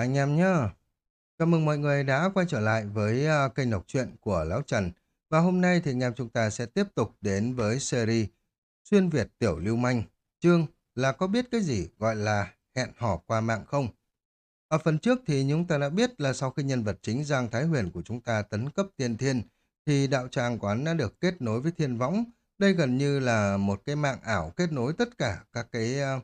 anh em nhé Chào mừng mọi người đã quay trở lại với uh, kênh đọc truyện của Lão Trần. Và hôm nay thì anh em chúng ta sẽ tiếp tục đến với series Xuyên Việt Tiểu Lưu Manh. Chương là có biết cái gì gọi là hẹn hò qua mạng không? Ở phần trước thì chúng ta đã biết là sau khi nhân vật chính Giang Thái Huyền của chúng ta tấn cấp tiên thiên thì đạo tràng quán đã được kết nối với thiên võng. Đây gần như là một cái mạng ảo kết nối tất cả các cái uh,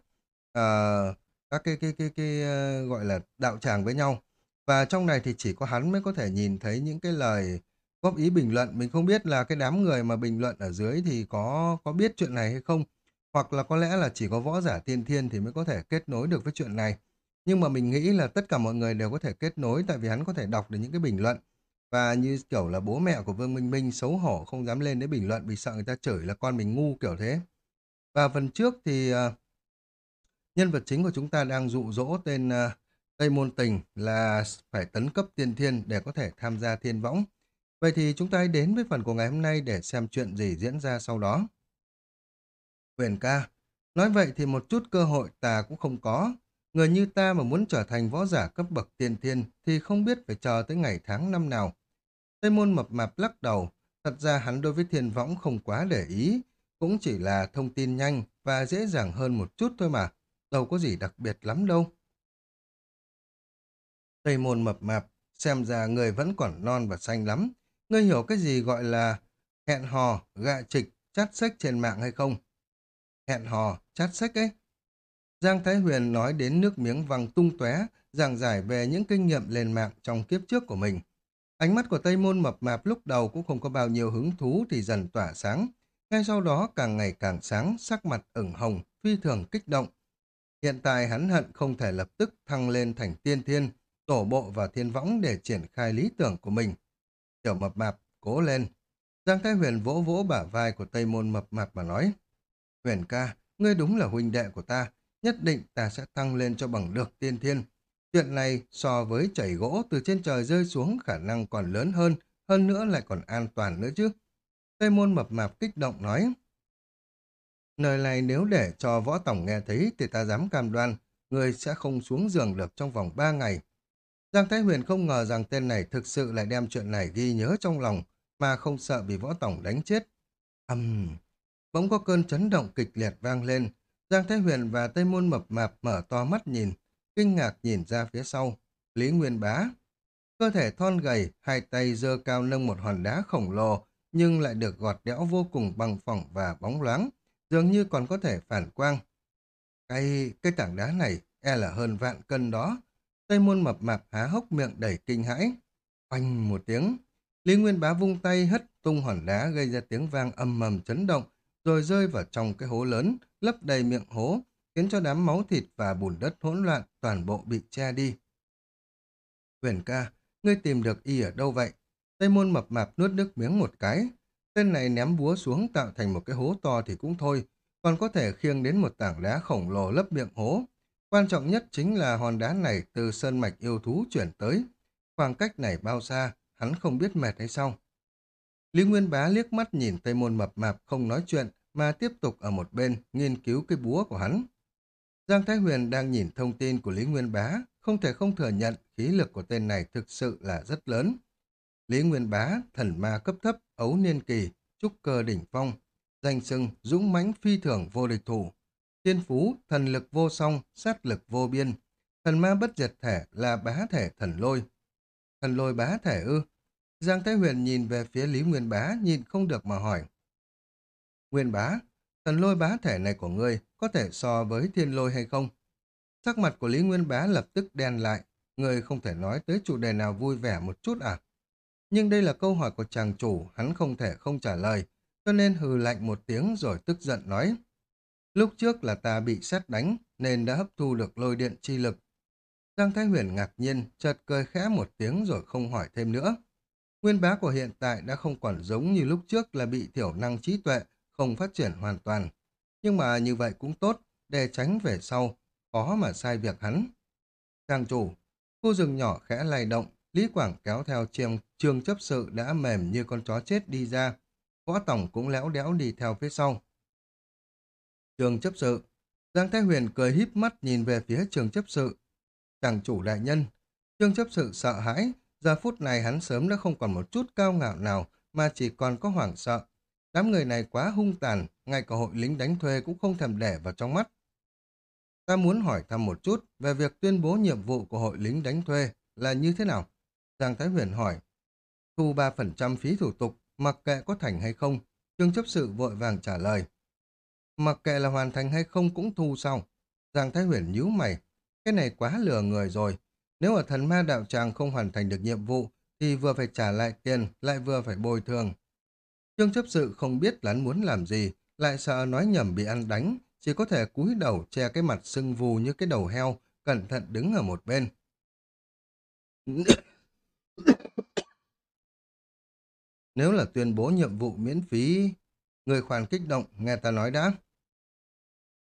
uh, các cái cái cái cái, uh, gọi là đạo tràng với nhau. Và trong này thì chỉ có hắn mới có thể nhìn thấy những cái lời góp ý bình luận. Mình không biết là cái đám người mà bình luận ở dưới thì có có biết chuyện này hay không. Hoặc là có lẽ là chỉ có võ giả tiên thiên thì mới có thể kết nối được với chuyện này. Nhưng mà mình nghĩ là tất cả mọi người đều có thể kết nối tại vì hắn có thể đọc được những cái bình luận. Và như kiểu là bố mẹ của Vương Minh Minh xấu hổ không dám lên để bình luận vì sợ người ta chửi là con mình ngu kiểu thế. Và phần trước thì uh, nhân vật chính của chúng ta đang dụ dỗ tên uh, Tây Môn Tình là phải tấn cấp tiên thiên để có thể tham gia thiên võng. Vậy thì chúng ta hãy đến với phần của ngày hôm nay để xem chuyện gì diễn ra sau đó. Huyền ca, nói vậy thì một chút cơ hội ta cũng không có. Người như ta mà muốn trở thành võ giả cấp bậc tiên thiên thì không biết phải chờ tới ngày tháng năm nào. Tây môn mập mạp lắc đầu, thật ra hắn đối với thiên võng không quá để ý, cũng chỉ là thông tin nhanh và dễ dàng hơn một chút thôi mà, đâu có gì đặc biệt lắm đâu. Tây môn mập mạp, xem ra người vẫn còn non và xanh lắm. Ngươi hiểu cái gì gọi là hẹn hò, gạ trịch, chát sách trên mạng hay không? Hẹn hò, chát sách ấy. Giang Thái Huyền nói đến nước miếng văng tung tóe, giảng giải về những kinh nghiệm lên mạng trong kiếp trước của mình. Ánh mắt của Tây Môn mập mạp lúc đầu cũng không có bao nhiêu hứng thú thì dần tỏa sáng. Ngay sau đó càng ngày càng sáng, sắc mặt ửng hồng, phi thường kích động. Hiện tại hắn hận không thể lập tức thăng lên thành tiên thiên, tổ bộ và thiên võng để triển khai lý tưởng của mình. Tiểu mập mạp, cố lên. Giang Thái Huyền vỗ vỗ bả vai của Tây Môn mập mạp mà nói. Huyền ca, ngươi đúng là huynh đệ của ta, nhất định ta sẽ thăng lên cho bằng được tiên thiên. Chuyện này so với chảy gỗ từ trên trời rơi xuống khả năng còn lớn hơn, hơn nữa lại còn an toàn nữa chứ. Tây Môn mập mạp kích động nói. Lời này nếu để cho võ tổng nghe thấy thì ta dám cam đoan, người sẽ không xuống giường được trong vòng ba ngày. Giang Thái Huyền không ngờ rằng tên này thực sự lại đem chuyện này ghi nhớ trong lòng, mà không sợ bị võ tổng đánh chết. Âm! Uhm. Bỗng có cơn chấn động kịch liệt vang lên. Giang Thái Huyền và Tây Môn Mập Mạp mở to mắt nhìn, kinh ngạc nhìn ra phía sau. Lý Nguyên Bá! Cơ thể thon gầy, hai tay dơ cao nâng một hòn đá khổng lồ, nhưng lại được gọt đẽo vô cùng bằng phẳng và bóng loáng, dường như còn có thể phản quang. Cái, cái tảng đá này e là hơn vạn cân đó, Tây môn mập mạp há hốc miệng đầy kinh hãi. Oanh một tiếng, Lý Nguyên Bá vung tay hất tung hòn đá gây ra tiếng vang âm mầm chấn động, rồi rơi vào trong cái hố lớn, lấp đầy miệng hố, khiến cho đám máu thịt và bùn đất hỗn loạn toàn bộ bị che đi. Huyền ca, ngươi tìm được y ở đâu vậy? Tây môn mập mạp nuốt nước miếng một cái. Tên này ném búa xuống tạo thành một cái hố to thì cũng thôi, còn có thể khiêng đến một tảng đá khổng lồ lấp miệng hố, Quan trọng nhất chính là hòn đá này từ sơn mạch yêu thú chuyển tới. Khoảng cách này bao xa, hắn không biết mệt hay sao. Lý Nguyên Bá liếc mắt nhìn Tây Môn mập mạp không nói chuyện, mà tiếp tục ở một bên nghiên cứu cái búa của hắn. Giang Thái Huyền đang nhìn thông tin của Lý Nguyên Bá, không thể không thừa nhận khí lực của tên này thực sự là rất lớn. Lý Nguyên Bá, thần ma cấp thấp, ấu niên kỳ, trúc cơ đỉnh phong, danh sưng, dũng mãnh phi thường vô địch thủ. Thiên phú, thần lực vô song, sát lực vô biên. Thần ma bất diệt thể là bá thể thần lôi. Thần lôi bá thể ư? Giang Thái Huyền nhìn về phía Lý Nguyên Bá, nhìn không được mà hỏi. Nguyên Bá, thần lôi bá thể này của ngươi có thể so với thiên lôi hay không? Sắc mặt của Lý Nguyên Bá lập tức đen lại. người không thể nói tới chủ đề nào vui vẻ một chút à? Nhưng đây là câu hỏi của chàng chủ, hắn không thể không trả lời, cho nên hừ lạnh một tiếng rồi tức giận nói. Lúc trước là ta bị xét đánh, nên đã hấp thu được lôi điện chi lực. Giang Thái Huyền ngạc nhiên, chợt cười khẽ một tiếng rồi không hỏi thêm nữa. Nguyên bá của hiện tại đã không còn giống như lúc trước là bị thiểu năng trí tuệ, không phát triển hoàn toàn. Nhưng mà như vậy cũng tốt, để tránh về sau, khó mà sai việc hắn. Trang chủ, khu rừng nhỏ khẽ lay động, Lý Quảng kéo theo trường, trường chấp sự đã mềm như con chó chết đi ra. Võ Tổng cũng léo đéo đi theo phía sau. Trường chấp sự. Giang Thái Huyền cười híp mắt nhìn về phía trường chấp sự. Chàng chủ đại nhân, trường chấp sự sợ hãi, giờ phút này hắn sớm đã không còn một chút cao ngạo nào mà chỉ còn có hoảng sợ. Đám người này quá hung tàn, ngay cả hội lính đánh thuê cũng không thèm để vào trong mắt. Ta muốn hỏi thăm một chút về việc tuyên bố nhiệm vụ của hội lính đánh thuê là như thế nào? Giang Thái Huyền hỏi. Thu 3% phí thủ tục, mặc kệ có thành hay không, Trương chấp sự vội vàng trả lời. Mặc kệ là hoàn thành hay không cũng thu sau. Giang Thái Huyền nhíu mày, cái này quá lừa người rồi. Nếu ở thần ma đạo tràng không hoàn thành được nhiệm vụ, thì vừa phải trả lại tiền, lại vừa phải bồi thường. Trương chấp sự không biết lắn muốn làm gì, lại sợ nói nhầm bị ăn đánh, chỉ có thể cúi đầu che cái mặt sưng vù như cái đầu heo, cẩn thận đứng ở một bên. Nếu là tuyên bố nhiệm vụ miễn phí, người khoản kích động, nghe ta nói đã.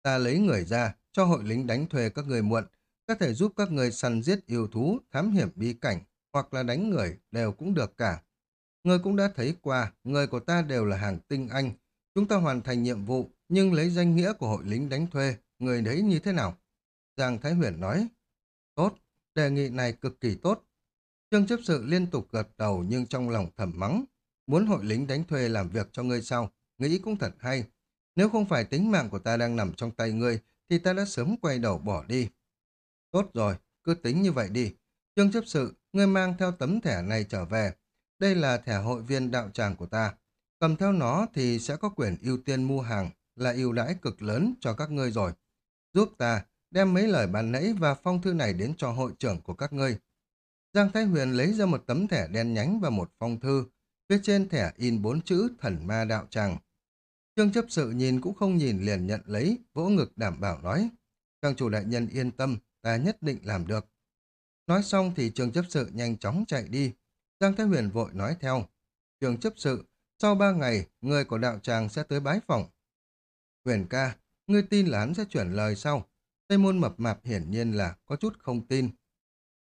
Ta lấy người ra, cho hội lính đánh thuê các người muộn, có thể giúp các người săn giết yêu thú, thám hiểm bi cảnh, hoặc là đánh người, đều cũng được cả. Người cũng đã thấy qua, người của ta đều là hàng tinh anh. Chúng ta hoàn thành nhiệm vụ, nhưng lấy danh nghĩa của hội lính đánh thuê, người đấy như thế nào? Giang Thái Huyền nói, tốt, đề nghị này cực kỳ tốt. Trương chấp sự liên tục gật đầu nhưng trong lòng thầm mắng, muốn hội lính đánh thuê làm việc cho ngươi sao, nghĩ cũng thật hay. Nếu không phải tính mạng của ta đang nằm trong tay ngươi, thì ta đã sớm quay đầu bỏ đi. Tốt rồi, cứ tính như vậy đi. Trương chấp sự, ngươi mang theo tấm thẻ này trở về. Đây là thẻ hội viên đạo tràng của ta. Cầm theo nó thì sẽ có quyền ưu tiên mua hàng, là ưu đãi cực lớn cho các ngươi rồi. Giúp ta đem mấy lời bàn nãy và phong thư này đến cho hội trưởng của các ngươi. Giang Thái Huyền lấy ra một tấm thẻ đen nhánh và một phong thư. Phía trên thẻ in bốn chữ thần ma đạo tràng. Trương chấp sự nhìn cũng không nhìn liền nhận lấy, vỗ ngực đảm bảo nói. Trang chủ đại nhân yên tâm, ta nhất định làm được. Nói xong thì trường chấp sự nhanh chóng chạy đi. Giang Thái Huyền vội nói theo. Trường chấp sự, sau ba ngày, người của đạo tràng sẽ tới bái phòng. Huyền ca, ngươi tin là hắn sẽ chuyển lời sau. Tây môn mập mạp hiển nhiên là có chút không tin.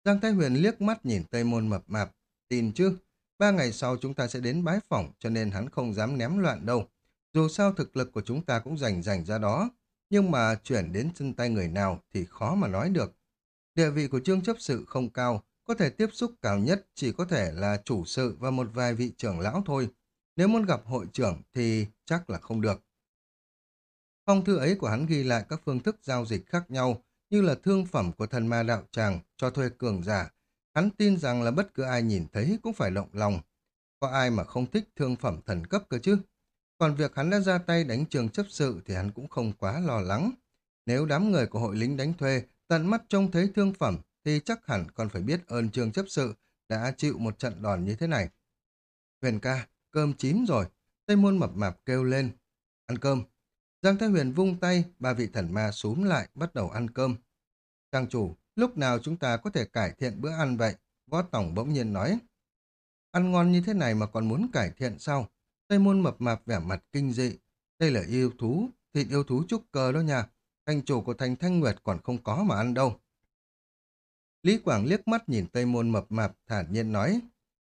Giang Thái Huyền liếc mắt nhìn Tây môn mập mạp. Tin chứ, ba ngày sau chúng ta sẽ đến bái phỏng cho nên hắn không dám ném loạn đâu. Dù sao thực lực của chúng ta cũng rành rành ra đó, nhưng mà chuyển đến chân tay người nào thì khó mà nói được. Địa vị của trương chấp sự không cao, có thể tiếp xúc cao nhất chỉ có thể là chủ sự và một vài vị trưởng lão thôi. Nếu muốn gặp hội trưởng thì chắc là không được. Phong thư ấy của hắn ghi lại các phương thức giao dịch khác nhau, như là thương phẩm của thần ma đạo tràng, cho thuê cường giả. Hắn tin rằng là bất cứ ai nhìn thấy cũng phải động lòng. Có ai mà không thích thương phẩm thần cấp cơ chứ? Còn việc hắn đã ra tay đánh trường chấp sự thì hắn cũng không quá lo lắng. Nếu đám người của hội lính đánh thuê tận mắt trông thấy thương phẩm thì chắc hẳn còn phải biết ơn trường chấp sự đã chịu một trận đòn như thế này. Huyền ca, cơm chín rồi. Tây môn mập mạp kêu lên. Ăn cơm. Giang Thái Huyền vung tay, ba vị thần ma súm lại, bắt đầu ăn cơm. Trang chủ, lúc nào chúng ta có thể cải thiện bữa ăn vậy? Võ Tổng bỗng nhiên nói. Ăn ngon như thế này mà còn muốn cải thiện sao? Tây môn mập mạp vẻ mặt kinh dị. Đây là yêu thú, thịt yêu thú trúc cơ đó nha. Thành chủ của thành Thanh Nguyệt còn không có mà ăn đâu. Lý Quảng liếc mắt nhìn Tây môn mập mạp thản nhiên nói.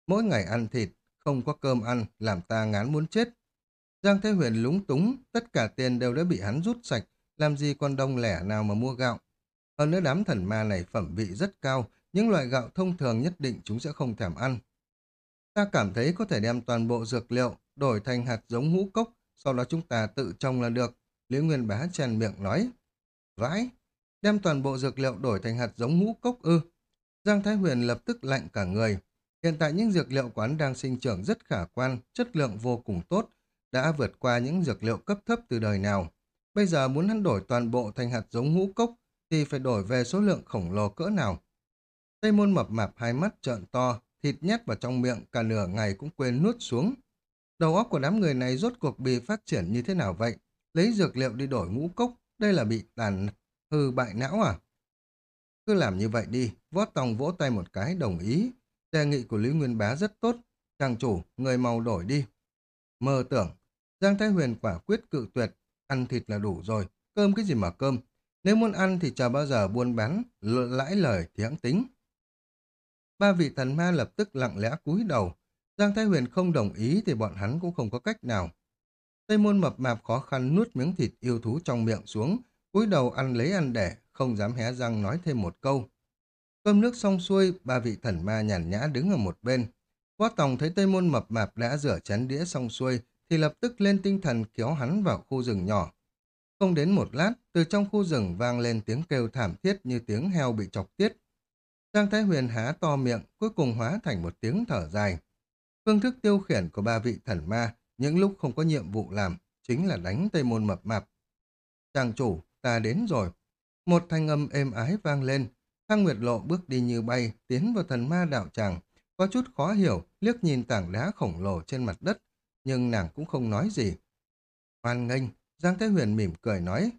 Mỗi ngày ăn thịt, không có cơm ăn, làm ta ngán muốn chết. Giang Thế Huyền lúng túng, tất cả tiền đều đã bị hắn rút sạch, làm gì còn đông lẻ nào mà mua gạo. Ờ, Hơn nữa đám thần ma này phẩm vị rất cao, những loại gạo thông thường nhất định chúng sẽ không thèm ăn. Ta cảm thấy có thể đem toàn bộ dược liệu đổi thành hạt giống ngũ cốc, sau đó chúng ta tự trồng là được. Lý Nguyên Bá chèn miệng nói. Vãi, đem toàn bộ dược liệu đổi thành hạt giống ngũ cốc ư. Giang Thái Huyền lập tức lạnh cả người. Hiện tại những dược liệu quán đang sinh trưởng rất khả quan, chất lượng vô cùng tốt, đã vượt qua những dược liệu cấp thấp từ đời nào. Bây giờ muốn hắn đổi toàn bộ thành hạt giống ngũ cốc thì phải đổi về số lượng khổng lồ cỡ nào. Tây môn mập mạp hai mắt trợn to, thịt nhét vào trong miệng cả nửa ngày cũng quên nuốt xuống. Đầu óc của đám người này rốt cuộc bị phát triển như thế nào vậy? Lấy dược liệu đi đổi ngũ cốc, đây là bị tàn hư bại não à? Cứ làm như vậy đi, võ tòng vỗ tay một cái đồng ý. Đề nghị của Lý Nguyên Bá rất tốt. Chàng chủ, người màu đổi đi. Mơ tưởng, Giang Thái Huyền quả quyết cự tuyệt, ăn thịt là đủ rồi, cơm cái gì mà cơm. Nếu muốn ăn thì chờ bao giờ buôn bán, lãi lời thì hãng tính. Ba vị thần ma lập tức lặng lẽ cúi đầu. Giang Thái Huyền không đồng ý thì bọn hắn cũng không có cách nào. Tây môn mập mạp khó khăn nuốt miếng thịt yêu thú trong miệng xuống, cúi đầu ăn lấy ăn để, không dám hé răng nói thêm một câu. Cơm nước xong xuôi, ba vị thần ma nhàn nhã đứng ở một bên. Võ Tòng thấy Tây Môn mập mạp đã rửa chén đĩa xong xuôi, thì lập tức lên tinh thần kéo hắn vào khu rừng nhỏ. Không đến một lát, từ trong khu rừng vang lên tiếng kêu thảm thiết như tiếng heo bị chọc tiết. Giang Thái Huyền há to miệng, cuối cùng hóa thành một tiếng thở dài. Phương thức tiêu khiển của ba vị thần ma, những lúc không có nhiệm vụ làm, chính là đánh Tây Môn mập mạp. Chàng chủ, ta đến rồi. Một thanh âm êm ái vang lên, Thang Nguyệt Lộ bước đi như bay, tiến vào thần ma đạo tràng, có chút khó hiểu, liếc nhìn tảng đá khổng lồ trên mặt đất, nhưng nàng cũng không nói gì. Hoan nghênh, Giang Thế Huyền mỉm cười nói.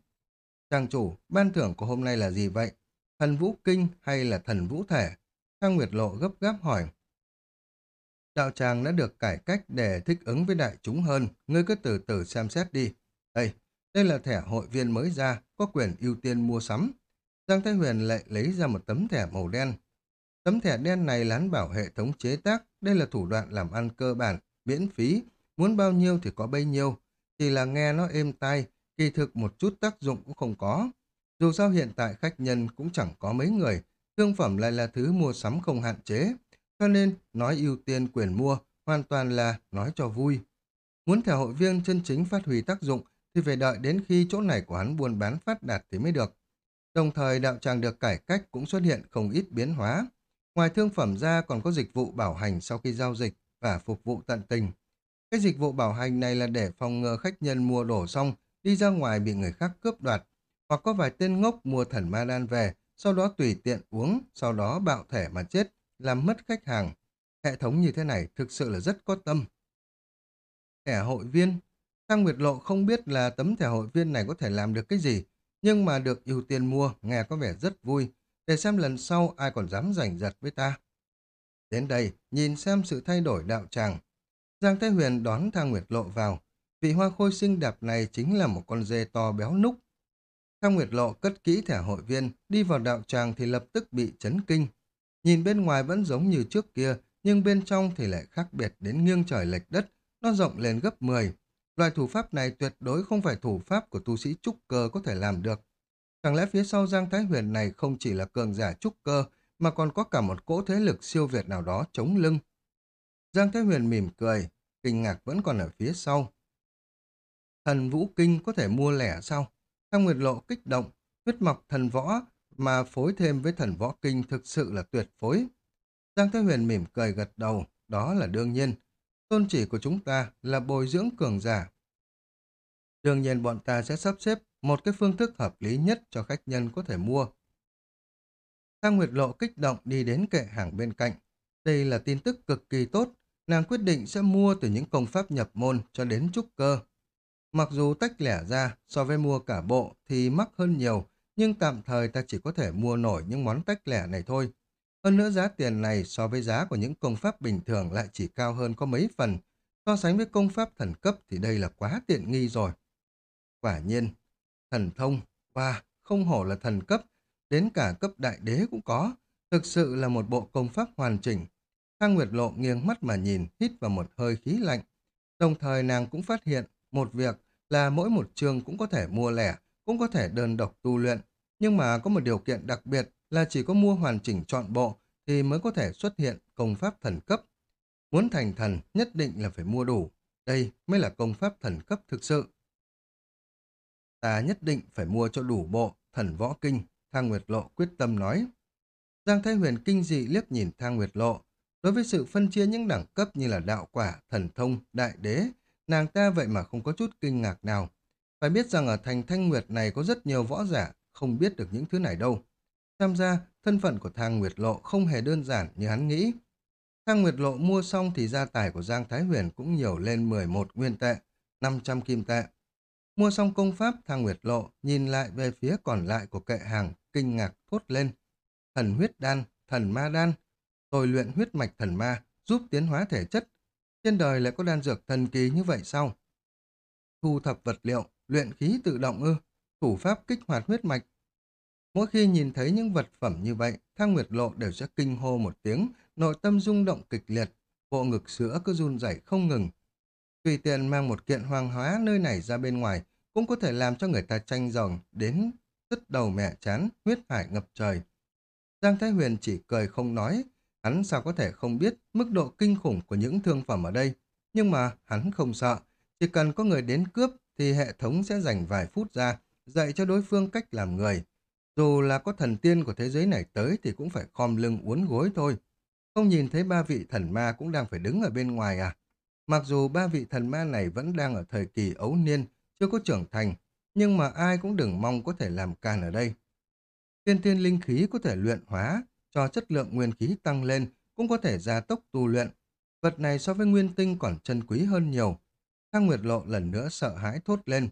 Trang chủ, ban thưởng của hôm nay là gì vậy? Thần vũ kinh hay là thần vũ thể? Thang Nguyệt Lộ gấp gáp hỏi. Đạo tràng đã được cải cách để thích ứng với đại chúng hơn, ngươi cứ từ từ xem xét đi. Đây, đây là thẻ hội viên mới ra, có quyền ưu tiên mua sắm. Giang Thái Huyền lại lấy ra một tấm thẻ màu đen. Tấm thẻ đen này lán bảo hệ thống chế tác, đây là thủ đoạn làm ăn cơ bản, miễn phí, muốn bao nhiêu thì có bấy nhiêu, chỉ là nghe nó êm tai, kỳ thực một chút tác dụng cũng không có. Dù sao hiện tại khách nhân cũng chẳng có mấy người, thương phẩm lại là thứ mua sắm không hạn chế, cho nên nói ưu tiên quyền mua hoàn toàn là nói cho vui. Muốn thẻ hội viên chân chính phát huy tác dụng thì phải đợi đến khi chỗ này của hắn buôn bán phát đạt thì mới được. Đồng thời đạo tràng được cải cách cũng xuất hiện không ít biến hóa. Ngoài thương phẩm ra còn có dịch vụ bảo hành sau khi giao dịch và phục vụ tận tình. Cái dịch vụ bảo hành này là để phòng ngừa khách nhân mua đổ xong đi ra ngoài bị người khác cướp đoạt hoặc có vài tên ngốc mua thần ma đan về sau đó tùy tiện uống sau đó bạo thể mà chết làm mất khách hàng. Hệ thống như thế này thực sự là rất có tâm. Thẻ hội viên Thang Nguyệt Lộ không biết là tấm thẻ hội viên này có thể làm được cái gì nhưng mà được ưu tiên mua nghe có vẻ rất vui để xem lần sau ai còn dám giành giật với ta. Đến đây, nhìn xem sự thay đổi đạo tràng. Giang Thái Huyền đón Thang Nguyệt Lộ vào. Vị hoa khôi xinh đẹp này chính là một con dê to béo núc. Thang Nguyệt Lộ cất kỹ thẻ hội viên, đi vào đạo tràng thì lập tức bị chấn kinh. Nhìn bên ngoài vẫn giống như trước kia, nhưng bên trong thì lại khác biệt đến nghiêng trời lệch đất, nó rộng lên gấp 10. Loại thủ pháp này tuyệt đối không phải thủ pháp của tu sĩ trúc cơ có thể làm được. Chẳng lẽ phía sau Giang Thái Huyền này không chỉ là cường giả trúc cơ, mà còn có cả một cỗ thế lực siêu việt nào đó chống lưng? Giang Thái Huyền mỉm cười, kinh ngạc vẫn còn ở phía sau. Thần Vũ Kinh có thể mua lẻ sao? Thang Nguyệt Lộ kích động, huyết mọc thần võ mà phối thêm với thần võ kinh thực sự là tuyệt phối. Giang Thái Huyền mỉm cười gật đầu, đó là đương nhiên. Tôn chỉ của chúng ta là bồi dưỡng cường giả. Đương nhiên bọn ta sẽ sắp xếp một cái phương thức hợp lý nhất cho khách nhân có thể mua. Thang Nguyệt Lộ kích động đi đến kệ hàng bên cạnh. Đây là tin tức cực kỳ tốt, nàng quyết định sẽ mua từ những công pháp nhập môn cho đến trúc cơ. Mặc dù tách lẻ ra so với mua cả bộ thì mắc hơn nhiều, nhưng tạm thời ta chỉ có thể mua nổi những món tách lẻ này thôi. Hơn nữa giá tiền này so với giá của những công pháp bình thường lại chỉ cao hơn có mấy phần. So sánh với công pháp thần cấp thì đây là quá tiện nghi rồi. Quả nhiên, thần thông, và không hổ là thần cấp, đến cả cấp đại đế cũng có. Thực sự là một bộ công pháp hoàn chỉnh. Thang Nguyệt Lộ nghiêng mắt mà nhìn, hít vào một hơi khí lạnh. Đồng thời nàng cũng phát hiện một việc là mỗi một trường cũng có thể mua lẻ, cũng có thể đơn độc tu luyện. Nhưng mà có một điều kiện đặc biệt là chỉ có mua hoàn chỉnh trọn bộ thì mới có thể xuất hiện công pháp thần cấp. Muốn thành thần nhất định là phải mua đủ. Đây mới là công pháp thần cấp thực sự. Ta nhất định phải mua cho đủ bộ thần võ kinh, Thang Nguyệt Lộ quyết tâm nói. Giang Thái Huyền kinh dị liếc nhìn Thang Nguyệt Lộ. Đối với sự phân chia những đẳng cấp như là đạo quả, thần thông, đại đế, nàng ta vậy mà không có chút kinh ngạc nào. Phải biết rằng ở thành Thanh Nguyệt này có rất nhiều võ giả không biết được những thứ này đâu. tham gia thân phận của Thang Nguyệt Lộ không hề đơn giản như hắn nghĩ. Thang Nguyệt Lộ mua xong thì gia tài của Giang Thái Huyền cũng nhiều lên 11 nguyên tệ, 500 kim tệ. Mua xong công pháp, Thang Nguyệt Lộ nhìn lại về phía còn lại của kệ hàng, kinh ngạc thốt lên. Thần huyết đan, thần ma đan, tôi luyện huyết mạch thần ma, giúp tiến hóa thể chất. Trên đời lại có đan dược thần kỳ như vậy sao? Thu thập vật liệu, luyện khí tự động ư, thủ pháp kích hoạt huyết mạch. Mỗi khi nhìn thấy những vật phẩm như vậy, Thang Nguyệt Lộ đều sẽ kinh hô một tiếng, nội tâm rung động kịch liệt, bộ ngực sữa cứ run rẩy không ngừng. Tùy tiện mang một kiện hoàng hóa nơi này ra bên ngoài cũng có thể làm cho người ta tranh dòng đến đứt đầu mẹ chán, huyết hải ngập trời. Giang Thái Huyền chỉ cười không nói, hắn sao có thể không biết mức độ kinh khủng của những thương phẩm ở đây. Nhưng mà hắn không sợ, chỉ cần có người đến cướp thì hệ thống sẽ dành vài phút ra, dạy cho đối phương cách làm người. Dù là có thần tiên của thế giới này tới thì cũng phải khom lưng uốn gối thôi. Không nhìn thấy ba vị thần ma cũng đang phải đứng ở bên ngoài à? Mặc dù ba vị thần ma này vẫn đang ở thời kỳ ấu niên, chưa có trưởng thành, nhưng mà ai cũng đừng mong có thể làm can ở đây. Tiên tiên linh khí có thể luyện hóa, cho chất lượng nguyên khí tăng lên, cũng có thể gia tốc tu luyện. Vật này so với nguyên tinh còn chân quý hơn nhiều. Thang Nguyệt Lộ lần nữa sợ hãi thốt lên.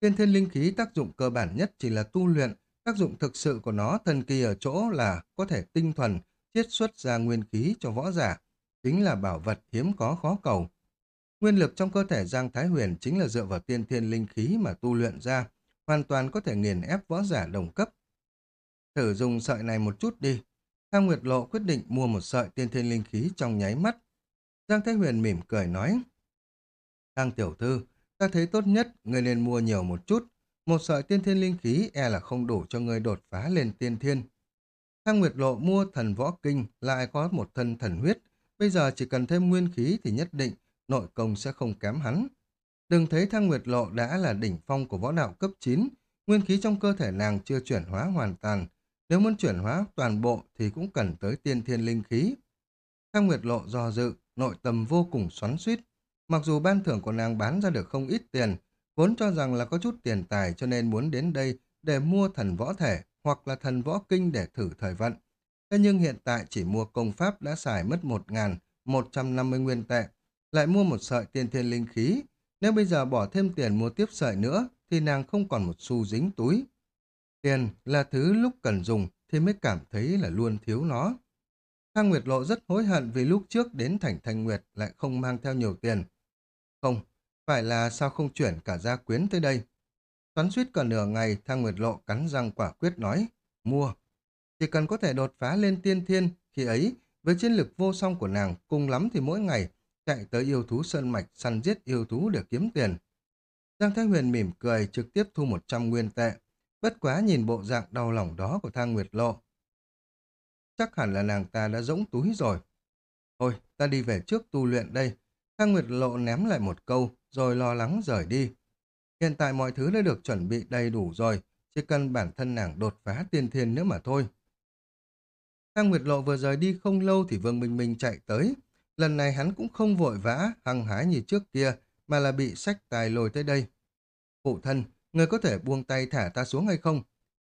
Tiên thiên linh khí tác dụng cơ bản nhất chỉ là tu luyện, tác dụng thực sự của nó thần kỳ ở chỗ là có thể tinh thuần, chiết xuất ra nguyên khí cho võ giả, chính là bảo vật hiếm có khó cầu. Nguyên lực trong cơ thể Giang Thái Huyền chính là dựa vào tiên thiên linh khí mà tu luyện ra, hoàn toàn có thể nghiền ép võ giả đồng cấp. Thử dùng sợi này một chút đi. Thang Nguyệt Lộ quyết định mua một sợi tiên thiên linh khí trong nháy mắt. Giang Thái Huyền mỉm cười nói. Thang tiểu thư, ta thấy tốt nhất người nên mua nhiều một chút. Một sợi tiên thiên linh khí e là không đủ cho người đột phá lên tiên thiên. Thang Nguyệt Lộ mua thần võ kinh lại có một thân thần huyết. Bây giờ chỉ cần thêm nguyên khí thì nhất định nội công sẽ không kém hắn. Đừng thấy Thang Nguyệt Lộ đã là đỉnh phong của võ đạo cấp 9, nguyên khí trong cơ thể nàng chưa chuyển hóa hoàn toàn. Nếu muốn chuyển hóa toàn bộ thì cũng cần tới tiên thiên linh khí. Thang Nguyệt Lộ do dự, nội tâm vô cùng xoắn suýt. Mặc dù ban thưởng của nàng bán ra được không ít tiền, vốn cho rằng là có chút tiền tài cho nên muốn đến đây để mua thần võ thể hoặc là thần võ kinh để thử thời vận. Thế nhưng hiện tại chỉ mua công pháp đã xài mất 1.150 nguyên tệ, lại mua một sợi tiên thiên linh khí. Nếu bây giờ bỏ thêm tiền mua tiếp sợi nữa, thì nàng không còn một xu dính túi. Tiền là thứ lúc cần dùng thì mới cảm thấy là luôn thiếu nó. Thang Nguyệt Lộ rất hối hận vì lúc trước đến thành Thanh Nguyệt lại không mang theo nhiều tiền. Không, phải là sao không chuyển cả gia quyến tới đây. Toán suýt cả nửa ngày, Thang Nguyệt Lộ cắn răng quả quyết nói, mua. Chỉ cần có thể đột phá lên tiên thiên, khi ấy, với chiến lực vô song của nàng, cùng lắm thì mỗi ngày chạy tới yêu thú sơn mạch săn giết yêu thú để kiếm tiền. Giang Thái Huyền mỉm cười trực tiếp thu 100 nguyên tệ. Bất quá nhìn bộ dạng đau lòng đó của Thang Nguyệt Lộ. Chắc hẳn là nàng ta đã rỗng túi rồi. Thôi, ta đi về trước tu luyện đây. Thang Nguyệt Lộ ném lại một câu, rồi lo lắng rời đi. Hiện tại mọi thứ đã được chuẩn bị đầy đủ rồi, chỉ cần bản thân nàng đột phá tiên thiên nữa mà thôi. Thang Nguyệt Lộ vừa rời đi không lâu thì Vương Minh Minh chạy tới. Lần này hắn cũng không vội vã, hăng hái như trước kia, mà là bị sách tài lôi tới đây. Phụ thân, người có thể buông tay thả ta xuống hay không?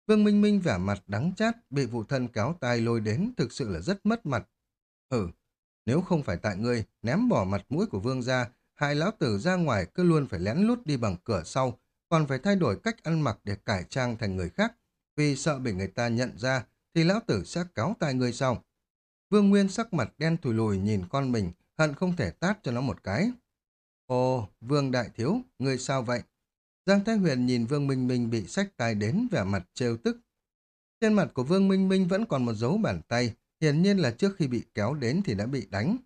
Vương Minh Minh vẻ mặt đắng chát, bị vụ thân kéo tay lôi đến, thực sự là rất mất mặt. Ừ, nếu không phải tại ngươi, ném bỏ mặt mũi của vương gia, hai lão tử ra ngoài cứ luôn phải lén lút đi bằng cửa sau, còn phải thay đổi cách ăn mặc để cải trang thành người khác, vì sợ bị người ta nhận ra, thì lão tử sẽ kéo tay ngươi sau. Vương Nguyên sắc mặt đen thùi lùi nhìn con mình, hận không thể tát cho nó một cái. Ồ, Vương Đại Thiếu, ngươi sao vậy? Giang Thái Huyền nhìn Vương Minh Minh bị sách tay đến vẻ mặt trêu tức. Trên mặt của Vương Minh Minh vẫn còn một dấu bàn tay, hiển nhiên là trước khi bị kéo đến thì đã bị đánh.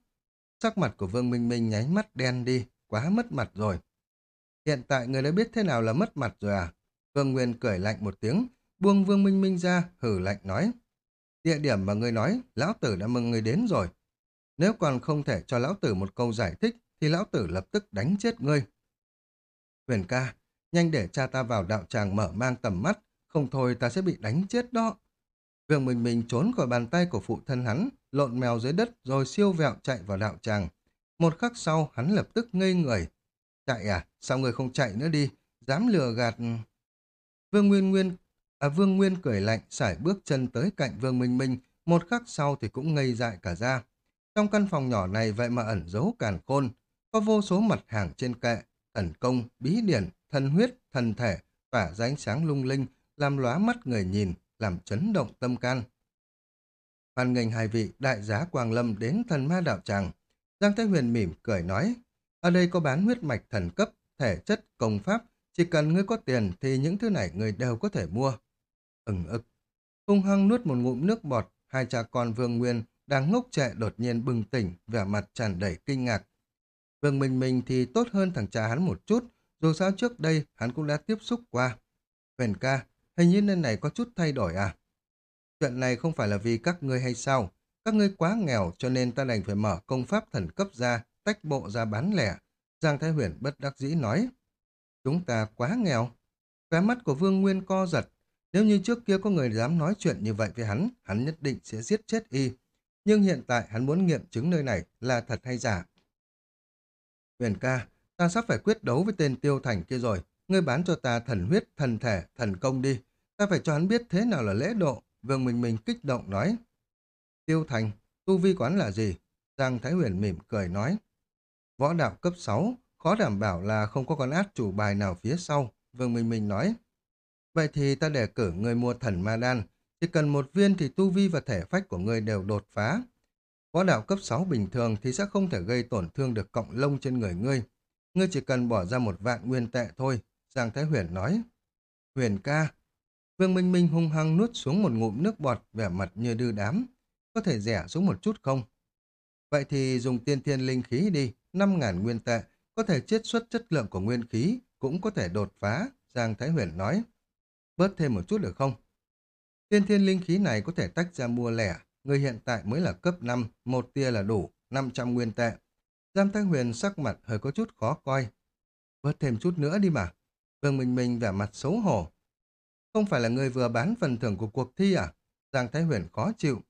Sắc mặt của Vương Minh Minh nháy mắt đen đi, quá mất mặt rồi. Hiện tại người đã biết thế nào là mất mặt rồi à? Vương Nguyên cười lạnh một tiếng, buông Vương Minh Minh ra, hử lạnh nói. Địa điểm mà người nói, lão tử đã mừng người đến rồi. Nếu còn không thể cho lão tử một câu giải thích, thì lão tử lập tức đánh chết ngươi. Huyền ca, nhanh để cha ta vào đạo tràng mở mang tầm mắt, không thôi ta sẽ bị đánh chết đó. Vương Minh Minh trốn khỏi bàn tay của phụ thân hắn, lộn mèo dưới đất rồi siêu vẹo chạy vào đạo tràng. Một khắc sau, hắn lập tức ngây người. Chạy à? Sao người không chạy nữa đi? Dám lừa gạt... Vương Nguyên Nguyên À, Vương Nguyên cười lạnh, sải bước chân tới cạnh Vương Minh Minh, một khắc sau thì cũng ngây dại cả ra. Trong căn phòng nhỏ này vậy mà ẩn giấu càn khôn, có vô số mặt hàng trên kệ, thần công, bí điển, thần huyết, thần thể, tỏa ra ánh sáng lung linh, làm lóa mắt người nhìn, làm chấn động tâm can. Hoan nghênh hai vị đại giá Quang Lâm đến thần ma đạo tràng. Giang Thái Huyền mỉm cười nói, ở đây có bán huyết mạch thần cấp, thể chất, công pháp, chỉ cần ngươi có tiền thì những thứ này ngươi đều có thể mua ừng ực. Hung hăng nuốt một ngụm nước bọt, hai cha con Vương Nguyên đang ngốc trệ đột nhiên bừng tỉnh, vẻ mặt tràn đầy kinh ngạc. Vương Minh Minh thì tốt hơn thằng cha hắn một chút, dù sao trước đây hắn cũng đã tiếp xúc qua. Huyền ca, hình như nơi này có chút thay đổi à? Chuyện này không phải là vì các ngươi hay sao? Các ngươi quá nghèo cho nên ta đành phải mở công pháp thần cấp ra, tách bộ ra bán lẻ. Giang Thái Huyền bất đắc dĩ nói. Chúng ta quá nghèo. Khóe mắt của Vương Nguyên co giật. Nếu như trước kia có người dám nói chuyện như vậy với hắn, hắn nhất định sẽ giết chết y. Nhưng hiện tại hắn muốn nghiệm chứng nơi này là thật hay giả. Huyền ca, ta sắp phải quyết đấu với tên tiêu thành kia rồi. Ngươi bán cho ta thần huyết, thần thể, thần công đi. Ta phải cho hắn biết thế nào là lễ độ. Vương Minh Minh kích động nói. Tiêu thành, tu vi quán là gì? Giang Thái Huyền mỉm cười nói. Võ đạo cấp 6, khó đảm bảo là không có con át chủ bài nào phía sau. Vương Minh Minh nói. Vậy thì ta đề cử người mua thần ma đan. Chỉ cần một viên thì tu vi và thể phách của người đều đột phá. Võ đạo cấp 6 bình thường thì sẽ không thể gây tổn thương được cộng lông trên người ngươi. Ngươi chỉ cần bỏ ra một vạn nguyên tệ thôi, Giang Thái Huyền nói. Huyền ca. Vương Minh Minh hung hăng nuốt xuống một ngụm nước bọt vẻ mặt như đưa đám. Có thể rẻ xuống một chút không? Vậy thì dùng tiên thiên linh khí đi, 5.000 nguyên tệ, có thể chiết xuất chất lượng của nguyên khí, cũng có thể đột phá, Giang Thái Huyền nói. Bớt thêm một chút được không? Tiên thiên linh khí này có thể tách ra mua lẻ, người hiện tại mới là cấp 5, một tia là đủ, 500 nguyên tệ. Giang Thái Huyền sắc mặt hơi có chút khó coi. Bớt thêm chút nữa đi mà. Vương Minh Minh vẻ mặt xấu hổ. Không phải là người vừa bán phần thưởng của cuộc thi à? Giang Thái Huyền khó chịu.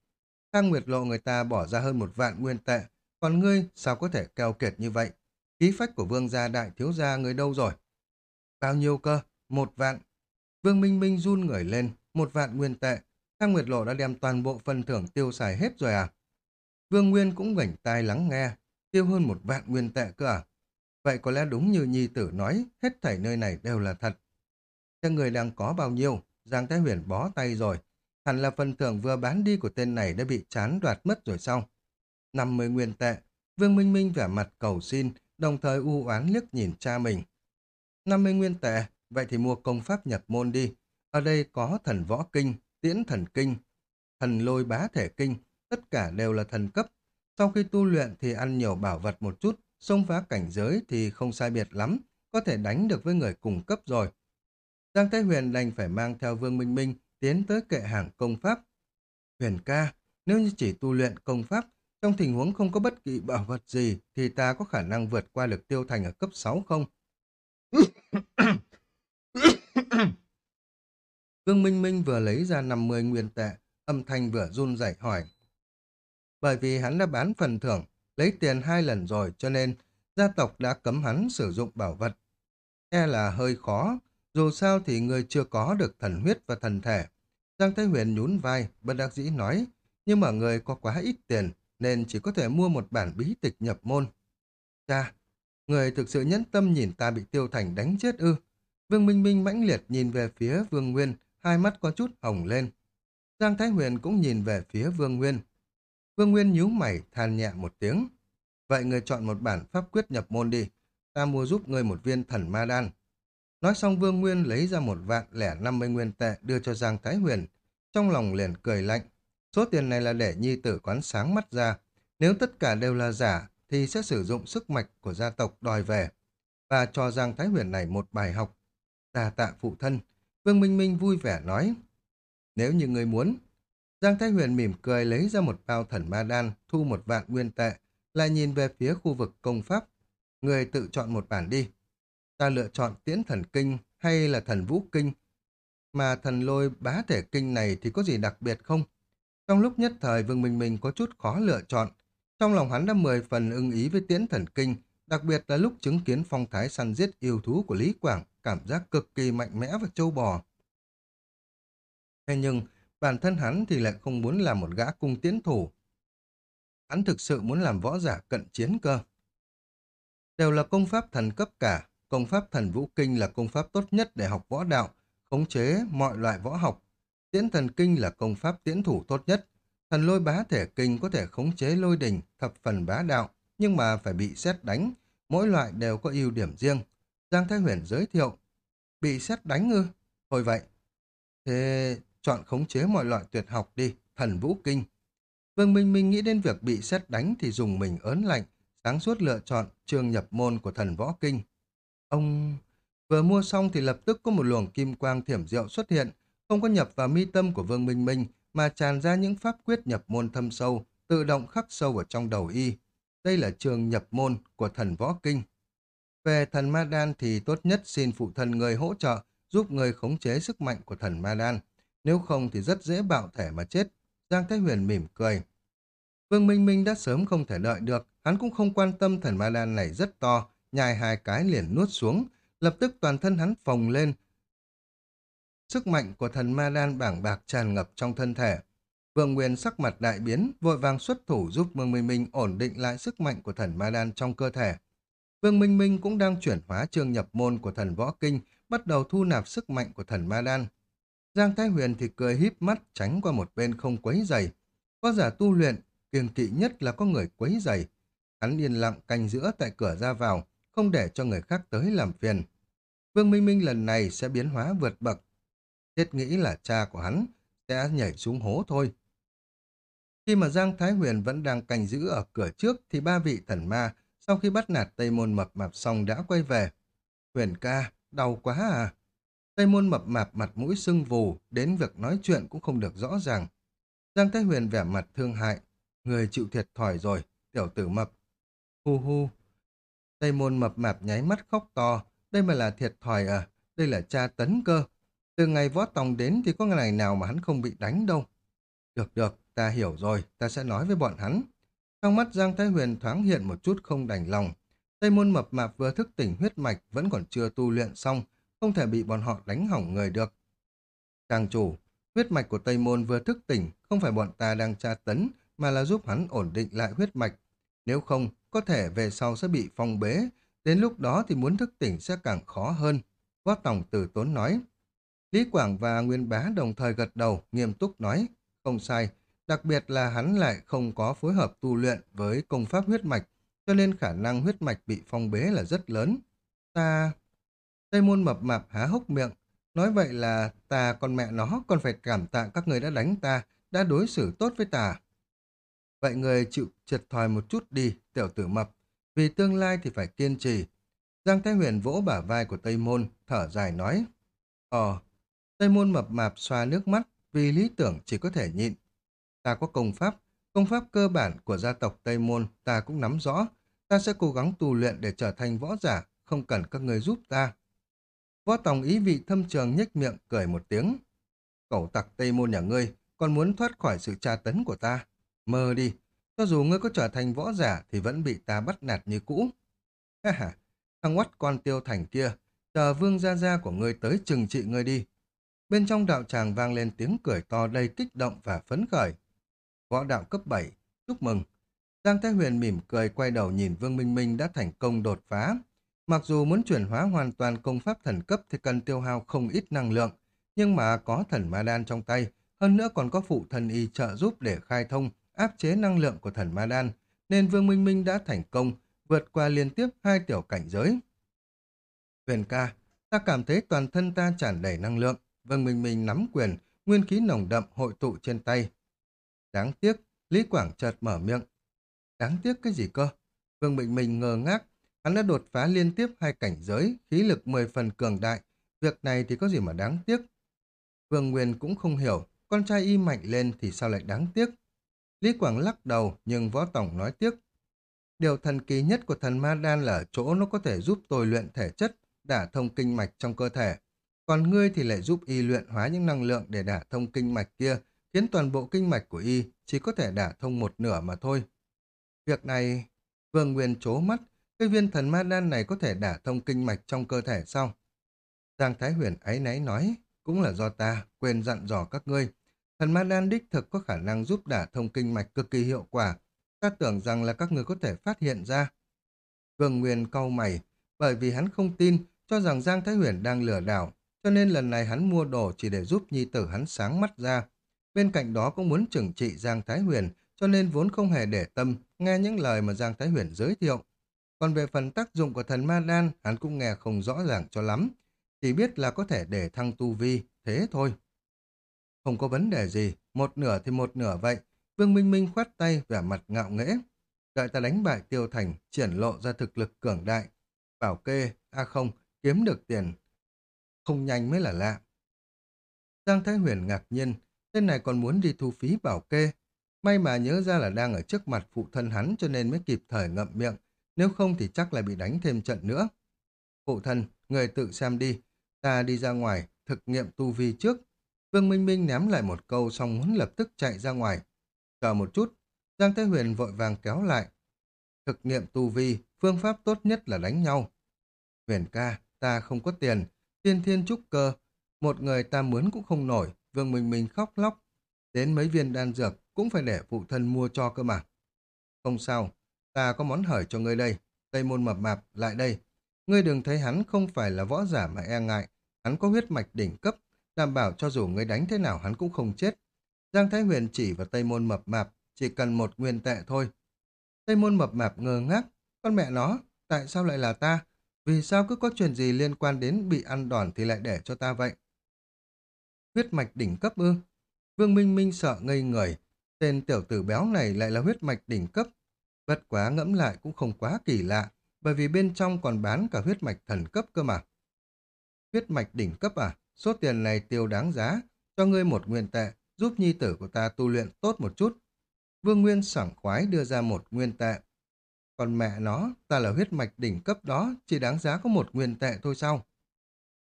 Thang Nguyệt Lộ người ta bỏ ra hơn một vạn nguyên tệ, còn ngươi sao có thể keo kiệt như vậy? Khí phách của vương gia đại thiếu gia người đâu rồi? Bao nhiêu cơ? Một vạn. Vương Minh Minh run người lên, một vạn nguyên tệ. Thang Nguyệt Lộ đã đem toàn bộ phần thưởng tiêu xài hết rồi à? Vương Nguyên cũng ngoảnh tai lắng nghe, tiêu hơn một vạn nguyên tệ cơ à? Vậy có lẽ đúng như Nhi Tử nói, hết thảy nơi này đều là thật. Thế người đang có bao nhiêu? Giang Thái Huyền bó tay rồi. Hẳn là phần thưởng vừa bán đi của tên này đã bị chán đoạt mất rồi sao? 50 nguyên tệ. Vương Minh Minh vẻ mặt cầu xin, đồng thời u oán liếc nhìn cha mình. 50 nguyên tệ, vậy thì mua công pháp nhập môn đi. Ở đây có thần võ kinh, tiễn thần kinh, thần lôi bá thể kinh, tất cả đều là thần cấp. Sau khi tu luyện thì ăn nhiều bảo vật một chút, xông phá cảnh giới thì không sai biệt lắm, có thể đánh được với người cùng cấp rồi. Giang Thái Huyền đành phải mang theo Vương Minh Minh tiến tới kệ hàng công pháp. Huyền ca, nếu như chỉ tu luyện công pháp, trong tình huống không có bất kỳ bảo vật gì thì ta có khả năng vượt qua lực tiêu thành ở cấp 6 không? Vương Minh Minh vừa lấy ra 50 nguyên tệ, âm thanh vừa run rẩy hỏi. Bởi vì hắn đã bán phần thưởng, lấy tiền hai lần rồi cho nên gia tộc đã cấm hắn sử dụng bảo vật. E là hơi khó, dù sao thì người chưa có được thần huyết và thần thể. Giang Thái Huyền nhún vai, bất đắc dĩ nói, nhưng mà người có quá ít tiền, nên chỉ có thể mua một bản bí tịch nhập môn. Cha, người thực sự nhẫn tâm nhìn ta bị tiêu thành đánh chết ư. Vương Minh Minh mãnh liệt nhìn về phía Vương Nguyên, hai mắt có chút hồng lên. Giang Thái Huyền cũng nhìn về phía Vương Nguyên. Vương Nguyên nhíu mày, than nhẹ một tiếng. Vậy người chọn một bản pháp quyết nhập môn đi. Ta mua giúp người một viên thần ma đan. Nói xong Vương Nguyên lấy ra một vạn lẻ năm mươi nguyên tệ đưa cho Giang Thái Huyền. Trong lòng liền cười lạnh. Số tiền này là để nhi tử quán sáng mắt ra. Nếu tất cả đều là giả, thì sẽ sử dụng sức mạch của gia tộc đòi về. Và cho Giang Thái Huyền này một bài học. Đà tạ phụ thân. Vương Minh Minh vui vẻ nói. Nếu như người muốn. Giang Thái Huyền mỉm cười lấy ra một bao thần ma đan, thu một vạn nguyên tệ, lại nhìn về phía khu vực công pháp. Người tự chọn một bản đi ta lựa chọn tiễn thần kinh hay là thần vũ kinh. Mà thần lôi bá thể kinh này thì có gì đặc biệt không? Trong lúc nhất thời Vương Minh Minh có chút khó lựa chọn. Trong lòng hắn đã mười phần ưng ý với tiễn thần kinh, đặc biệt là lúc chứng kiến phong thái săn giết yêu thú của Lý Quảng, cảm giác cực kỳ mạnh mẽ và châu bò. Thế nhưng, bản thân hắn thì lại không muốn làm một gã cung tiến thủ. Hắn thực sự muốn làm võ giả cận chiến cơ. Đều là công pháp thần cấp cả, Công pháp thần vũ kinh là công pháp tốt nhất để học võ đạo, khống chế mọi loại võ học. Tiễn thần kinh là công pháp tiễn thủ tốt nhất. Thần lôi bá thể kinh có thể khống chế lôi đình, thập phần bá đạo, nhưng mà phải bị xét đánh. Mỗi loại đều có ưu điểm riêng. Giang Thái Huyền giới thiệu. Bị xét đánh ư? Thôi vậy. Thế chọn khống chế mọi loại tuyệt học đi, thần vũ kinh. Vương Minh Minh nghĩ đến việc bị xét đánh thì dùng mình ớn lạnh, sáng suốt lựa chọn trường nhập môn của thần võ kinh. Ông... Vừa mua xong thì lập tức có một luồng kim quang thiểm diệu xuất hiện, không có nhập vào mi tâm của Vương Minh Minh, mà tràn ra những pháp quyết nhập môn thâm sâu, tự động khắc sâu vào trong đầu y. Đây là trường nhập môn của thần võ kinh. Về thần ma đan thì tốt nhất xin phụ thần người hỗ trợ giúp người khống chế sức mạnh của thần ma đan. Nếu không thì rất dễ bạo thể mà chết. Giang Thái Huyền mỉm cười. Vương Minh Minh đã sớm không thể đợi được, hắn cũng không quan tâm thần ma đan này rất to, nhai hai cái liền nuốt xuống, lập tức toàn thân hắn phồng lên. Sức mạnh của thần ma đan bảng bạc tràn ngập trong thân thể. Vương Nguyên sắc mặt đại biến, vội vàng xuất thủ giúp Vương Minh Minh ổn định lại sức mạnh của thần ma đan trong cơ thể. Vương Minh Minh cũng đang chuyển hóa trường nhập môn của thần võ kinh, bắt đầu thu nạp sức mạnh của thần ma đan. Giang Thái Huyền thì cười híp mắt tránh qua một bên không quấy dày. Có giả tu luyện, kiêng kỵ nhất là có người quấy dày. Hắn yên lặng canh giữa tại cửa ra vào, không để cho người khác tới làm phiền. Vương Minh Minh lần này sẽ biến hóa vượt bậc. Thiết nghĩ là cha của hắn sẽ nhảy xuống hố thôi. Khi mà Giang Thái Huyền vẫn đang canh giữ ở cửa trước thì ba vị thần ma sau khi bắt nạt Tây Môn Mập Mạp xong đã quay về. Huyền ca, đau quá à. Tây Môn Mập Mạp mặt mũi sưng vù, đến việc nói chuyện cũng không được rõ ràng. Giang Thái Huyền vẻ mặt thương hại. Người chịu thiệt thòi rồi, tiểu tử mập. Hu hu. Tây Môn Mập Mạp nháy mắt khóc to. Đây mà là thiệt thòi à? Đây là cha tấn cơ. Từ ngày võ tòng đến thì có ngày nào mà hắn không bị đánh đâu. Được được, ta hiểu rồi, ta sẽ nói với bọn hắn. Trong mắt Giang Thái Huyền thoáng hiện một chút không đành lòng. Tây môn mập mạp vừa thức tỉnh huyết mạch vẫn còn chưa tu luyện xong, không thể bị bọn họ đánh hỏng người được. Càng chủ, huyết mạch của Tây môn vừa thức tỉnh, không phải bọn ta đang tra tấn, mà là giúp hắn ổn định lại huyết mạch. Nếu không, có thể về sau sẽ bị phong bế, đến lúc đó thì muốn thức tỉnh sẽ càng khó hơn. Võ Tổng Tử Tốn nói. Lý Quảng và Nguyên Bá đồng thời gật đầu, nghiêm túc nói. Không sai, đặc biệt là hắn lại không có phối hợp tu luyện với công pháp huyết mạch, cho nên khả năng huyết mạch bị phong bế là rất lớn. Ta... Tây môn mập mạp há hốc miệng, nói vậy là ta con mẹ nó còn phải cảm tạ các người đã đánh ta, đã đối xử tốt với ta. Vậy người chịu triệt thòi một chút đi, tiểu tử mập, vì tương lai thì phải kiên trì. Giang Thái Huyền vỗ bả vai của Tây Môn, thở dài nói. Ờ, Tây Môn mập mạp xoa nước mắt, vì lý tưởng chỉ có thể nhịn. Ta có công pháp, công pháp cơ bản của gia tộc Tây Môn ta cũng nắm rõ. Ta sẽ cố gắng tu luyện để trở thành võ giả, không cần các người giúp ta. Võ Tòng ý vị thâm trường nhếch miệng cười một tiếng. Cẩu tặc Tây Môn nhà ngươi còn muốn thoát khỏi sự tra tấn của ta. Mơ đi, cho dù ngươi có trở thành võ giả thì vẫn bị ta bắt nạt như cũ. Ha ha, thằng oắt con tiêu thành kia, chờ vương gia gia của ngươi tới trừng trị ngươi đi. Bên trong đạo tràng vang lên tiếng cười to đầy kích động và phấn khởi. Võ đạo cấp 7, chúc mừng. Giang Thái Huyền mỉm cười quay đầu nhìn Vương Minh Minh đã thành công đột phá. Mặc dù muốn chuyển hóa hoàn toàn công pháp thần cấp thì cần tiêu hao không ít năng lượng, nhưng mà có thần ma đan trong tay, hơn nữa còn có phụ thần y trợ giúp để khai thông, áp chế năng lượng của thần ma đan, nên Vương Minh Minh đã thành công, vượt qua liên tiếp hai tiểu cảnh giới. Huyền ca, ta cảm thấy toàn thân ta tràn đầy năng lượng, Vương Minh Minh nắm quyền, nguyên khí nồng đậm hội tụ trên tay. Đáng tiếc, Lý Quảng chợt mở miệng. Đáng tiếc cái gì cơ? Vương Minh Minh ngơ ngác, hắn đã đột phá liên tiếp hai cảnh giới, khí lực 10 phần cường đại. Việc này thì có gì mà đáng tiếc? Vương Nguyên cũng không hiểu, con trai y mạnh lên thì sao lại đáng tiếc? Lý Quảng lắc đầu, nhưng Võ Tổng nói tiếc. Điều thần kỳ nhất của thần ma đan là ở chỗ nó có thể giúp tôi luyện thể chất, đả thông kinh mạch trong cơ thể. Còn ngươi thì lại giúp y luyện hóa những năng lượng để đả thông kinh mạch kia, khiến toàn bộ kinh mạch của y chỉ có thể đả thông một nửa mà thôi. Việc này, Vương Nguyên chố mắt, cái viên thần ma đan này có thể đả thông kinh mạch trong cơ thể sao? Giang Thái Huyền ấy náy nói, cũng là do ta quên dặn dò các ngươi. Thần ma đan đích thực có khả năng giúp đả thông kinh mạch cực kỳ hiệu quả. Ta tưởng rằng là các ngươi có thể phát hiện ra. Vương Nguyên cau mày, bởi vì hắn không tin, cho rằng Giang Thái Huyền đang lừa đảo, cho nên lần này hắn mua đồ chỉ để giúp nhi tử hắn sáng mắt ra. Bên cạnh đó cũng muốn trừng trị Giang Thái Huyền, cho nên vốn không hề để tâm nghe những lời mà Giang Thái Huyền giới thiệu. Còn về phần tác dụng của thần ma đan, hắn cũng nghe không rõ ràng cho lắm. Chỉ biết là có thể để thăng tu vi, thế thôi. Không có vấn đề gì, một nửa thì một nửa vậy. Vương Minh Minh khoát tay vẻ mặt ngạo nghễ. Đợi ta đánh bại tiêu thành, triển lộ ra thực lực cường đại. Bảo kê, a không, kiếm được tiền. Không nhanh mới là lạ. Giang Thái Huyền ngạc nhiên, tên này còn muốn đi thu phí bảo kê. May mà nhớ ra là đang ở trước mặt phụ thân hắn cho nên mới kịp thời ngậm miệng, nếu không thì chắc là bị đánh thêm trận nữa. Phụ thân, người tự xem đi, ta đi ra ngoài, thực nghiệm tu vi trước. Vương Minh Minh ném lại một câu xong muốn lập tức chạy ra ngoài. Chờ một chút, Giang Thế Huyền vội vàng kéo lại. Thực nghiệm tu vi, phương pháp tốt nhất là đánh nhau. Huyền ca, ta không có tiền, tiên thiên trúc cơ, một người ta mướn cũng không nổi, Vương Minh Minh khóc lóc. Đến mấy viên đan dược cũng phải để phụ thân mua cho cơ mà. Không sao, ta có món hời cho ngươi đây. Tây môn mập mạp, lại đây. Ngươi đừng thấy hắn không phải là võ giả mà e ngại. Hắn có huyết mạch đỉnh cấp, đảm bảo cho dù ngươi đánh thế nào hắn cũng không chết. Giang Thái Huyền chỉ vào Tây môn mập mạp, chỉ cần một nguyên tệ thôi. Tây môn mập mạp ngơ ngác, con mẹ nó, tại sao lại là ta? Vì sao cứ có chuyện gì liên quan đến bị ăn đòn thì lại để cho ta vậy? Huyết mạch đỉnh cấp ư? Vương Minh Minh sợ ngây người. Tên tiểu tử béo này lại là huyết mạch đỉnh cấp. Bất quá ngẫm lại cũng không quá kỳ lạ, bởi vì bên trong còn bán cả huyết mạch thần cấp cơ mà. Huyết mạch đỉnh cấp à? Số tiền này tiêu đáng giá, cho ngươi một nguyên tệ, giúp nhi tử của ta tu luyện tốt một chút. Vương Nguyên sảng khoái đưa ra một nguyên tệ. Còn mẹ nó, ta là huyết mạch đỉnh cấp đó, chỉ đáng giá có một nguyên tệ thôi sao?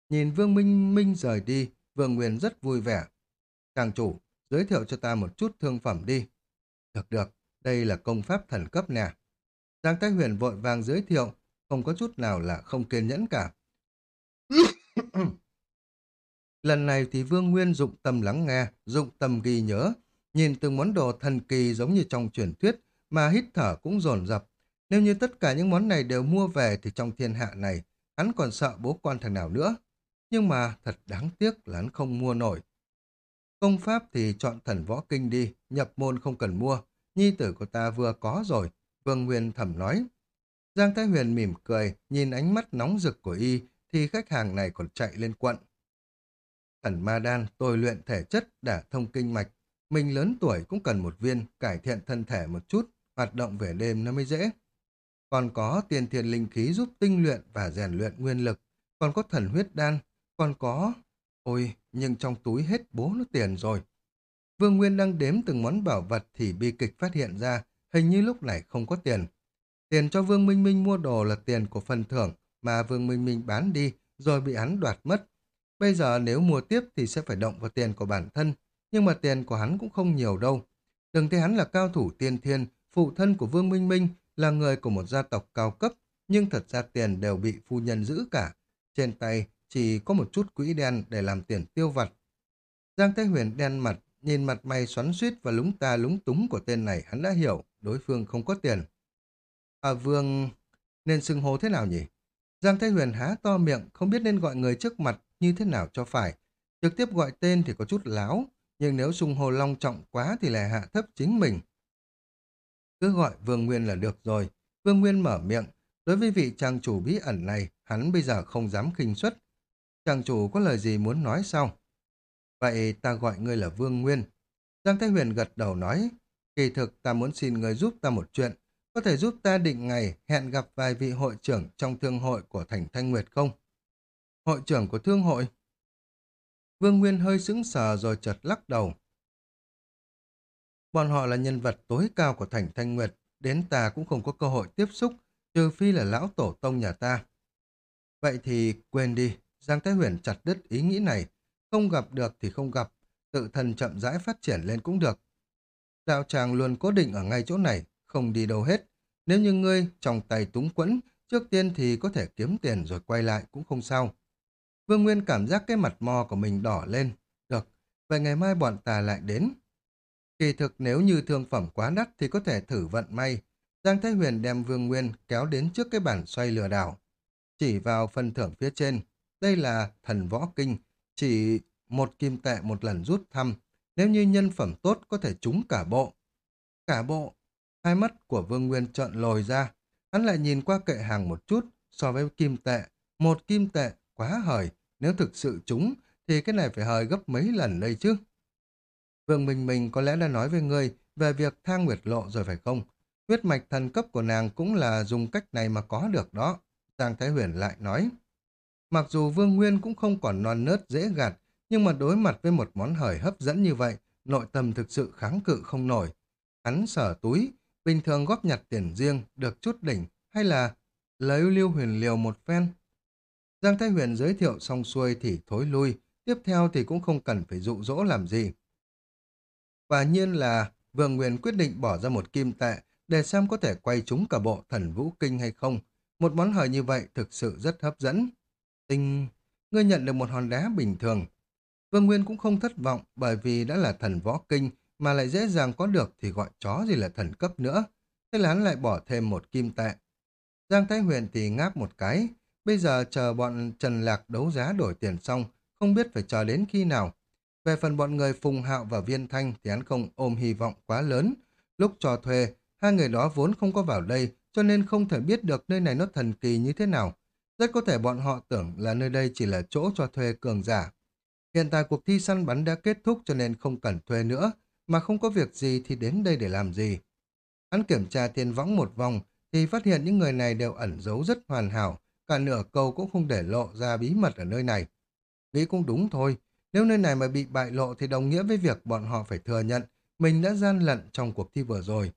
Nhìn Vương Minh Minh rời đi, Vương Nguyên rất vui vẻ. Chàng chủ, giới thiệu cho ta một chút thương phẩm đi. Được được, đây là công pháp thần cấp nè. Giang Thái Huyền vội vàng giới thiệu, không có chút nào là không kiên nhẫn cả. Lần này thì Vương Nguyên dụng tâm lắng nghe, dụng tâm ghi nhớ, nhìn từng món đồ thần kỳ giống như trong truyền thuyết mà hít thở cũng dồn dập. Nếu như tất cả những món này đều mua về thì trong thiên hạ này, hắn còn sợ bố con thằng nào nữa. Nhưng mà thật đáng tiếc là hắn không mua nổi. Công pháp thì chọn thần võ kinh đi, nhập môn không cần mua. Nhi tử của ta vừa có rồi, Vương Nguyên thẩm nói. Giang Thái Huyền mỉm cười, nhìn ánh mắt nóng rực của y, thì khách hàng này còn chạy lên quận. Thần ma đan, tôi luyện thể chất, đả thông kinh mạch. Mình lớn tuổi cũng cần một viên, cải thiện thân thể một chút, hoạt động về đêm nó mới dễ. Còn có tiền thiền linh khí giúp tinh luyện và rèn luyện nguyên lực, còn có thần huyết đan, còn có... Ôi, nhưng trong túi hết bố nó tiền rồi. Vương Nguyên đang đếm từng món bảo vật thì bi kịch phát hiện ra, hình như lúc này không có tiền. Tiền cho Vương Minh Minh mua đồ là tiền của phần thưởng mà Vương Minh Minh bán đi rồi bị hắn đoạt mất. Bây giờ nếu mua tiếp thì sẽ phải động vào tiền của bản thân, nhưng mà tiền của hắn cũng không nhiều đâu. Đừng thấy hắn là cao thủ tiên thiên, phụ thân của Vương Minh Minh là người của một gia tộc cao cấp, nhưng thật ra tiền đều bị phu nhân giữ cả. Trên tay chỉ có một chút quỹ đen để làm tiền tiêu vặt. Giang Thái Huyền đen mặt, nhìn mặt mày xoắn suýt và lúng ta lúng túng của tên này hắn đã hiểu đối phương không có tiền. À Vương... nên xưng hô thế nào nhỉ? Giang Thái Huyền há to miệng, không biết nên gọi người trước mặt như thế nào cho phải. Trực tiếp gọi tên thì có chút láo, nhưng nếu xung hô long trọng quá thì lại hạ thấp chính mình. Cứ gọi Vương Nguyên là được rồi. Vương Nguyên mở miệng. Đối với vị trang chủ bí ẩn này, hắn bây giờ không dám khinh suất. Trang chủ có lời gì muốn nói sao? Vậy ta gọi ngươi là Vương Nguyên. Giang Thái Huyền gật đầu nói, kỳ thực ta muốn xin người giúp ta một chuyện, có thể giúp ta định ngày hẹn gặp vài vị hội trưởng trong thương hội của thành Thanh Nguyệt không? Hội trưởng của thương hội? Vương Nguyên hơi sững sờ rồi chợt lắc đầu. Bọn họ là nhân vật tối cao của thành Thanh Nguyệt, đến ta cũng không có cơ hội tiếp xúc, trừ phi là lão tổ tông nhà ta. Vậy thì quên đi, Giang Thái Huyền chặt đứt ý nghĩ này, không gặp được thì không gặp, tự thân chậm rãi phát triển lên cũng được. Đạo tràng luôn cố định ở ngay chỗ này, không đi đâu hết. Nếu như ngươi trong tay túng quẫn, trước tiên thì có thể kiếm tiền rồi quay lại cũng không sao. Vương Nguyên cảm giác cái mặt mò của mình đỏ lên. Được, vậy ngày mai bọn ta lại đến. Kỳ thực nếu như thương phẩm quá đắt thì có thể thử vận may. Giang Thái Huyền đem Vương Nguyên kéo đến trước cái bản xoay lừa đảo. Chỉ vào phần thưởng phía trên. Đây là thần võ kinh. Chỉ một kim tệ một lần rút thăm. Nếu như nhân phẩm tốt có thể trúng cả bộ. Cả bộ. Hai mắt của Vương Nguyên trợn lồi ra. Hắn lại nhìn qua kệ hàng một chút, so với kim tệ. Một kim tệ quá hời. Nếu thực sự trúng, thì cái này phải hời gấp mấy lần đây chứ. Vương Minh Minh có lẽ đã nói với ngươi về việc thang nguyệt lộ rồi phải không? Huyết mạch thần cấp của nàng cũng là dùng cách này mà có được đó. Giang Thái Huyền lại nói. Mặc dù Vương Nguyên cũng không còn non nớt dễ gạt, nhưng mà đối mặt với một món hời hấp dẫn như vậy, nội tâm thực sự kháng cự không nổi. Hắn sở túi, bình thường góp nhặt tiền riêng, được chút đỉnh, hay là lấy lưu huyền liều một phen. Giang Thái Huyền giới thiệu xong xuôi thì thối lui, tiếp theo thì cũng không cần phải dụ dỗ làm gì. Quả nhiên là Vương Nguyên quyết định bỏ ra một kim tệ để xem có thể quay chúng cả bộ thần vũ kinh hay không. Một món hời như vậy thực sự rất hấp dẫn. Tinh, ngươi nhận được một hòn đá bình thường. Vương Nguyên cũng không thất vọng bởi vì đã là thần võ kinh mà lại dễ dàng có được thì gọi chó gì là thần cấp nữa. Thế là hắn lại bỏ thêm một kim tệ. Giang Thái Huyền thì ngáp một cái. Bây giờ chờ bọn Trần Lạc đấu giá đổi tiền xong, không biết phải chờ đến khi nào. Về phần bọn người Phùng Hạo và Viên Thanh thì hắn không ôm hy vọng quá lớn. Lúc cho thuê, hai người đó vốn không có vào đây, cho nên không thể biết được nơi này nó thần kỳ như thế nào. Rất có thể bọn họ tưởng là nơi đây chỉ là chỗ cho thuê cường giả. Hiện tại cuộc thi săn bắn đã kết thúc cho nên không cần thuê nữa, mà không có việc gì thì đến đây để làm gì. Hắn kiểm tra thiên võng một vòng thì phát hiện những người này đều ẩn giấu rất hoàn hảo, cả nửa câu cũng không để lộ ra bí mật ở nơi này. Nghĩ cũng đúng thôi, nếu nơi này mà bị bại lộ thì đồng nghĩa với việc bọn họ phải thừa nhận mình đã gian lận trong cuộc thi vừa rồi.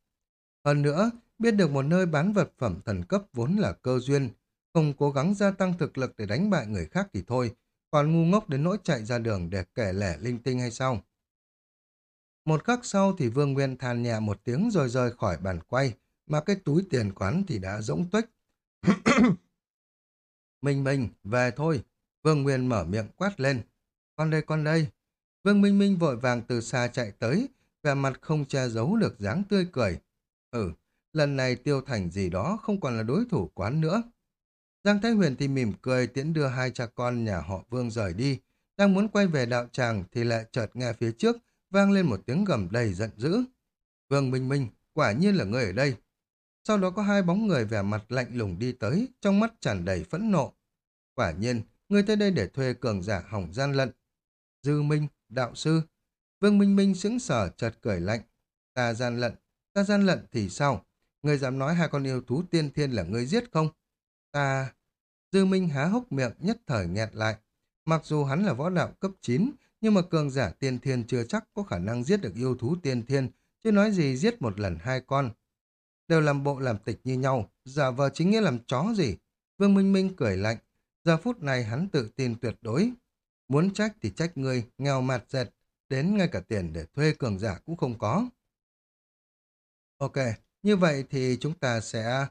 Hơn nữa, biết được một nơi bán vật phẩm thần cấp vốn là cơ duyên, không cố gắng gia tăng thực lực để đánh bại người khác thì thôi, còn ngu ngốc đến nỗi chạy ra đường để kể lẻ linh tinh hay sao? Một khắc sau thì Vương Nguyên than nhẹ một tiếng rồi rời khỏi bàn quay, mà cái túi tiền quán thì đã rỗng tuếch. Minh Minh, về thôi. Vương Nguyên mở miệng quát lên. Con đây, con đây. Vương Minh Minh vội vàng từ xa chạy tới, vẻ mặt không che giấu được dáng tươi cười. Ừ, lần này tiêu thành gì đó không còn là đối thủ quán nữa. Giang Thái Huyền thì mỉm cười tiễn đưa hai cha con nhà họ Vương rời đi. Đang muốn quay về đạo tràng thì lại chợt nghe phía trước vang lên một tiếng gầm đầy giận dữ. Vương Minh Minh, quả nhiên là người ở đây. Sau đó có hai bóng người vẻ mặt lạnh lùng đi tới, trong mắt tràn đầy phẫn nộ. Quả nhiên, người tới đây để thuê cường giả hỏng gian lận. Dư Minh, đạo sư. Vương Minh Minh sững sở chợt cười lạnh. Ta gian lận, ta gian lận thì sao? Người dám nói hai con yêu thú tiên thiên là người giết không? Ta... Dư Minh há hốc miệng nhất thời nghẹt lại. Mặc dù hắn là võ đạo cấp 9, nhưng mà cường giả tiên thiên chưa chắc có khả năng giết được yêu thú tiên thiên, chứ nói gì giết một lần hai con. Đều làm bộ làm tịch như nhau, giả vờ chính nghĩa làm chó gì. Vương Minh Minh cười lạnh, giờ phút này hắn tự tin tuyệt đối. Muốn trách thì trách ngươi, nghèo mặt dẹt, đến ngay cả tiền để thuê cường giả cũng không có. Ok, như vậy thì chúng ta sẽ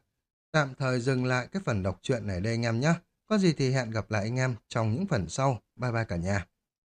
tạm thời dừng lại cái phần đọc truyện này đây anh em nhé. Có gì thì hẹn gặp lại anh em trong những phần sau. Bye bye cả nhà.